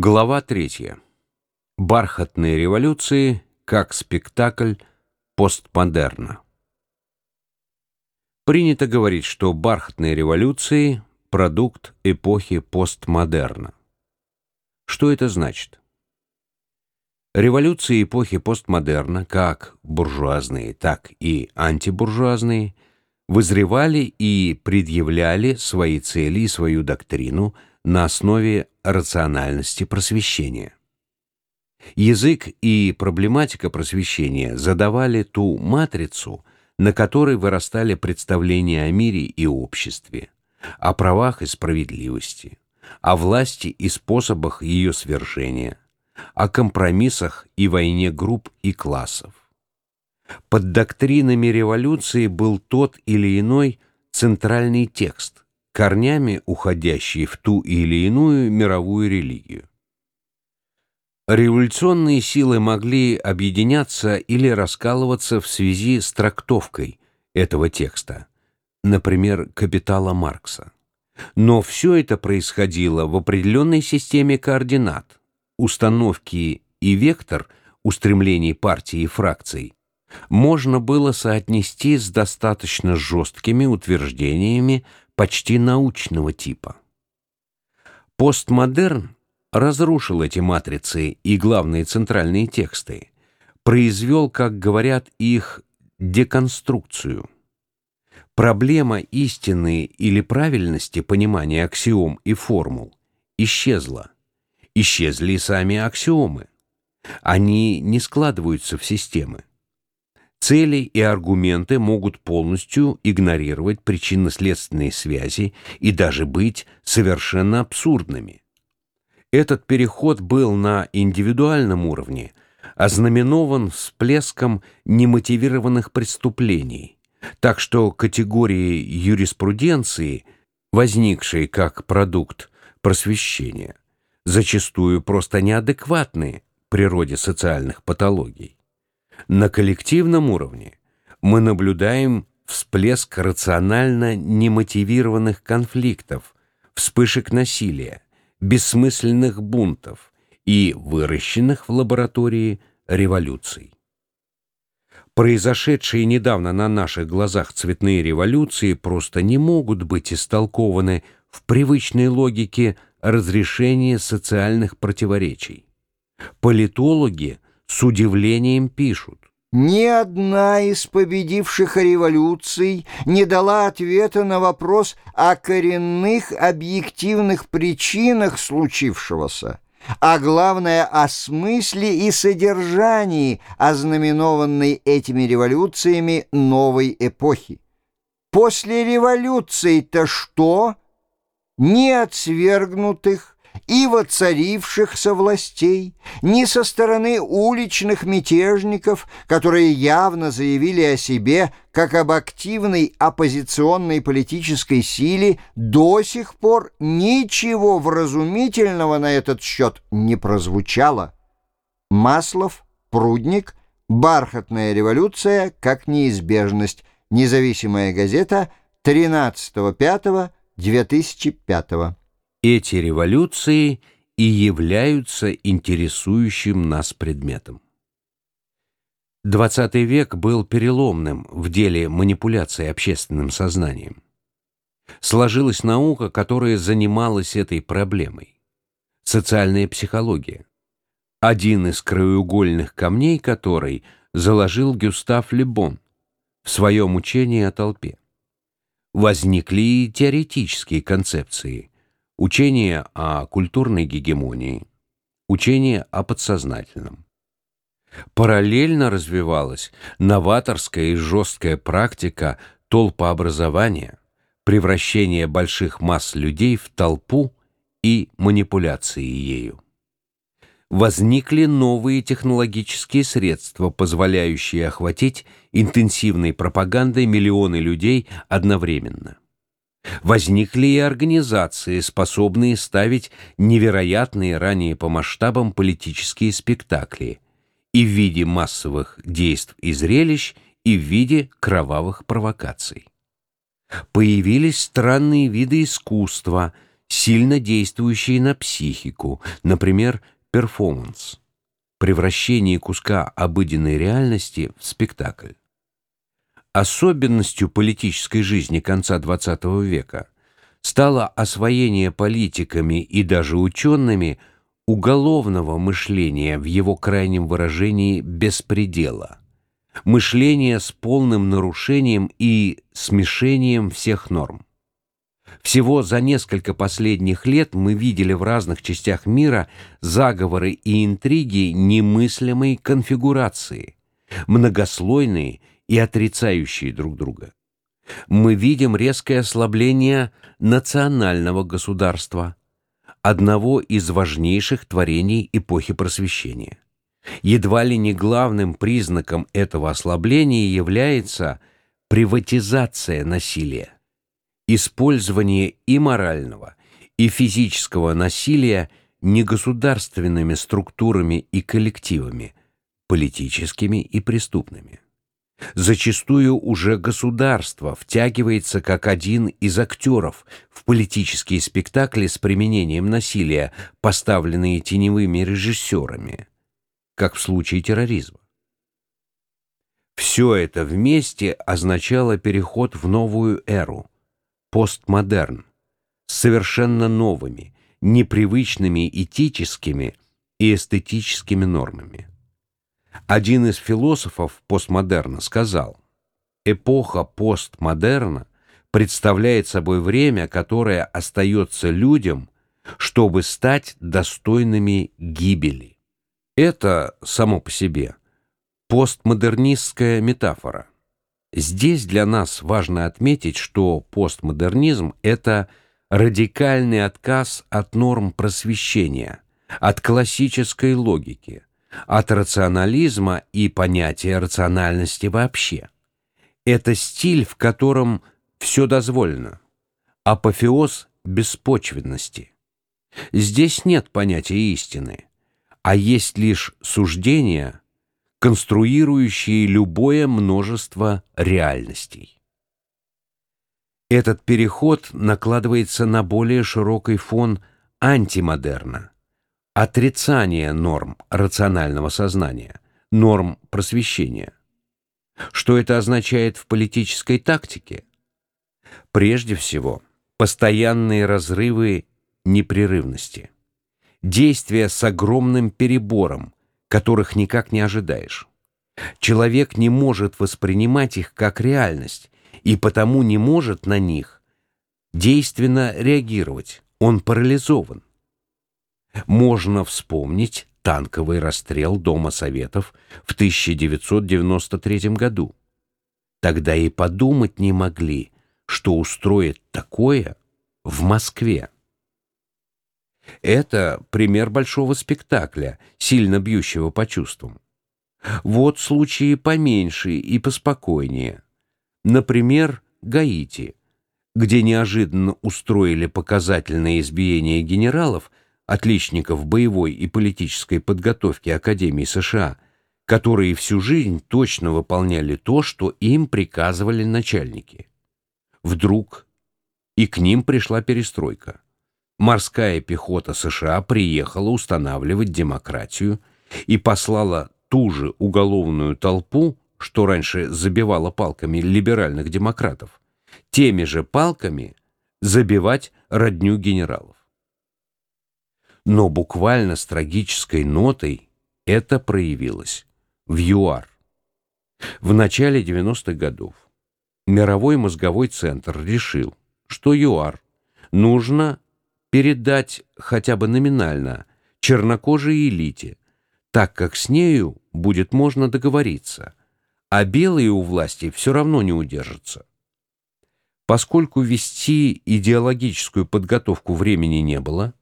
Глава третья. Бархатные революции как спектакль постмодерна. Принято говорить, что бархатные революции – продукт эпохи постмодерна. Что это значит? Революции эпохи постмодерна, как буржуазные, так и антибуржуазные, вызревали и предъявляли свои цели и свою доктрину на основе рациональности просвещения. Язык и проблематика просвещения задавали ту матрицу, на которой вырастали представления о мире и обществе, о правах и справедливости, о власти и способах ее свержения, о компромиссах и войне групп и классов. Под доктринами революции был тот или иной центральный текст, корнями уходящий в ту или иную мировую религию. Революционные силы могли объединяться или раскалываться в связи с трактовкой этого текста, например, «Капитала Маркса». Но все это происходило в определенной системе координат, установки и вектор устремлений партий и фракций можно было соотнести с достаточно жесткими утверждениями почти научного типа. Постмодерн разрушил эти матрицы и главные центральные тексты, произвел, как говорят, их деконструкцию. Проблема истины или правильности понимания аксиом и формул исчезла. Исчезли и сами аксиомы. Они не складываются в системы. Цели и аргументы могут полностью игнорировать причинно-следственные связи и даже быть совершенно абсурдными. Этот переход был на индивидуальном уровне ознаменован всплеском немотивированных преступлений, так что категории юриспруденции, возникшие как продукт просвещения, зачастую просто неадекватны природе социальных патологий. На коллективном уровне мы наблюдаем всплеск рационально немотивированных конфликтов, вспышек насилия, бессмысленных бунтов и выращенных в лаборатории революций. Произошедшие недавно на наших глазах цветные революции просто не могут быть истолкованы в привычной логике разрешения социальных противоречий. Политологи с удивлением пишут, ни одна из победивших революций не дала ответа на вопрос о коренных объективных причинах случившегося, а главное о смысле и содержании ознаменованной этими революциями новой эпохи. После революции-то что? Ни от свергнутых, и воцарившихся властей, ни со стороны уличных мятежников, которые явно заявили о себе как об активной оппозиционной политической силе, до сих пор ничего вразумительного на этот счет не прозвучало. Маслов, Прудник, «Бархатная революция как неизбежность», независимая газета, 13.05.2005 эти революции и являются интересующим нас предметом. XX век был переломным в деле манипуляции общественным сознанием. Сложилась наука, которая занималась этой проблемой. Социальная психология. Один из краеугольных камней которой заложил Гюстав Лебон в своем учении о толпе. Возникли и теоретические концепции – Учение о культурной гегемонии, учение о подсознательном. Параллельно развивалась новаторская и жесткая практика толпообразования, превращение больших масс людей в толпу и манипуляции ею. Возникли новые технологические средства, позволяющие охватить интенсивной пропагандой миллионы людей одновременно. Возникли и организации, способные ставить невероятные ранее по масштабам политические спектакли и в виде массовых действий и зрелищ, и в виде кровавых провокаций. Появились странные виды искусства, сильно действующие на психику, например, перформанс, превращение куска обыденной реальности в спектакль. Особенностью политической жизни конца XX века стало освоение политиками и даже учеными уголовного мышления в его крайнем выражении «беспредела», мышление с полным нарушением и смешением всех норм. Всего за несколько последних лет мы видели в разных частях мира заговоры и интриги немыслимой конфигурации, многослойные и отрицающие друг друга. Мы видим резкое ослабление национального государства, одного из важнейших творений эпохи Просвещения. Едва ли не главным признаком этого ослабления является приватизация насилия использование и морального, и физического насилия негосударственными структурами и коллективами, политическими и преступными. Зачастую уже государство втягивается как один из актеров в политические спектакли с применением насилия, поставленные теневыми режиссерами, как в случае терроризма. Все это вместе означало переход в новую эру – постмодерн с совершенно новыми, непривычными этическими и эстетическими нормами. Один из философов постмодерна сказал, «Эпоха постмодерна представляет собой время, которое остается людям, чтобы стать достойными гибели». Это само по себе постмодернистская метафора – Здесь для нас важно отметить, что постмодернизм — это радикальный отказ от норм просвещения, от классической логики, от рационализма и понятия рациональности вообще. Это стиль, в котором все дозволено, апофеоз беспочвенности. Здесь нет понятия истины, а есть лишь суждения — конструирующие любое множество реальностей. Этот переход накладывается на более широкий фон антимодерна, отрицания норм рационального сознания, норм просвещения. Что это означает в политической тактике? Прежде всего, постоянные разрывы непрерывности, действия с огромным перебором, которых никак не ожидаешь. Человек не может воспринимать их как реальность и потому не может на них действенно реагировать. Он парализован. Можно вспомнить танковый расстрел Дома Советов в 1993 году. Тогда и подумать не могли, что устроит такое в Москве. Это пример большого спектакля, сильно бьющего по чувствам. Вот случаи поменьше и поспокойнее. Например, Гаити, где неожиданно устроили показательное избиение генералов, отличников боевой и политической подготовки Академии США, которые всю жизнь точно выполняли то, что им приказывали начальники. Вдруг и к ним пришла перестройка морская пехота США приехала устанавливать демократию и послала ту же уголовную толпу, что раньше забивала палками либеральных демократов, теми же палками забивать родню генералов. Но буквально с трагической нотой это проявилось в ЮАР. В начале 90-х годов Мировой мозговой центр решил, что ЮАР нужно передать хотя бы номинально чернокожей элите, так как с нею будет можно договориться, а белые у власти все равно не удержатся. Поскольку вести идеологическую подготовку времени не было,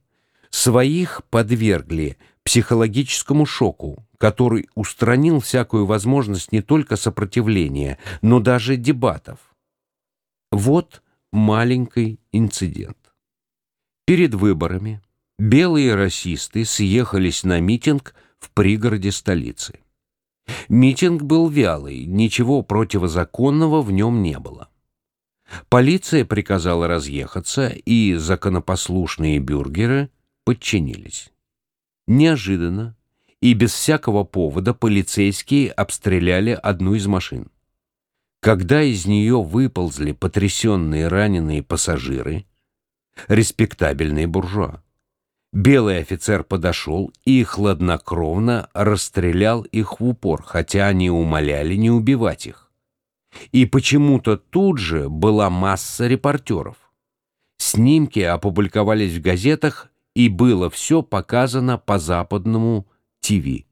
своих подвергли психологическому шоку, который устранил всякую возможность не только сопротивления, но даже дебатов. Вот маленький инцидент. Перед выборами белые расисты съехались на митинг в пригороде столицы. Митинг был вялый, ничего противозаконного в нем не было. Полиция приказала разъехаться, и законопослушные бюргеры подчинились. Неожиданно и без всякого повода полицейские обстреляли одну из машин. Когда из нее выползли потрясенные раненые пассажиры, респектабельные буржуа, белый офицер подошел и хладнокровно расстрелял их в упор, хотя они умоляли не убивать их. И почему-то тут же была масса репортеров. Снимки опубликовались в газетах, и было все показано по западному ТВ.